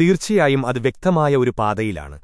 തീർച്ചയായും അത് വ്യക്തമായ ഒരു പാതയിലാണ്